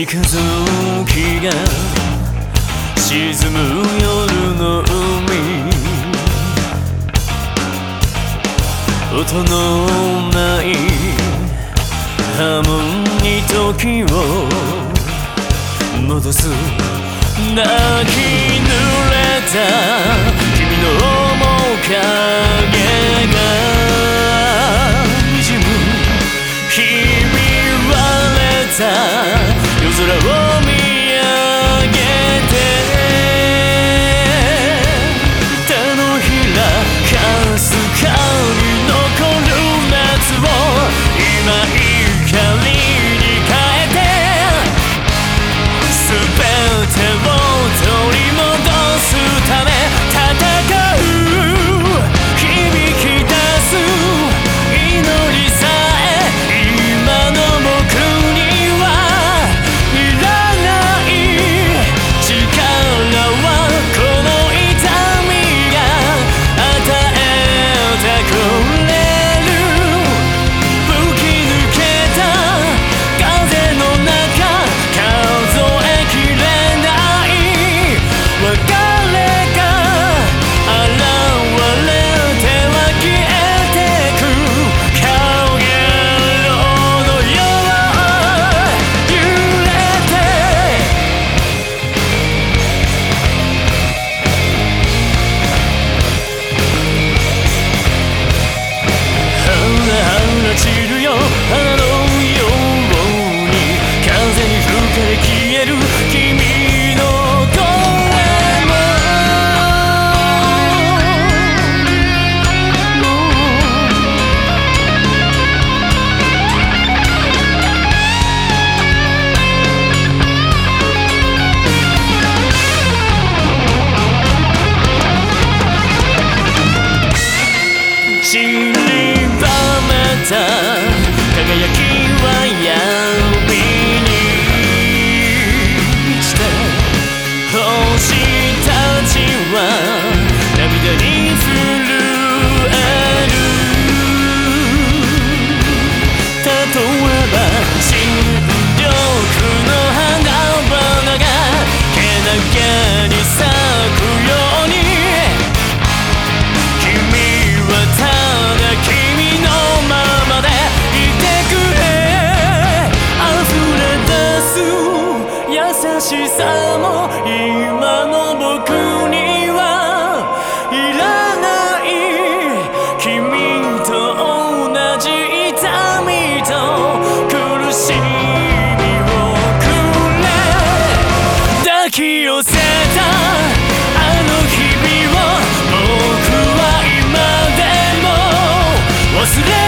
三日月が沈む夜の海音のないハモに時を戻す泣き濡れた君の面影が滲むひび割れた空を take は涙に震える例えば新緑の花々がけなげに咲くように君はただ君のままでいてくれ。溢れ出す優しさもき寄せた。あの日々を僕は今でも忘れ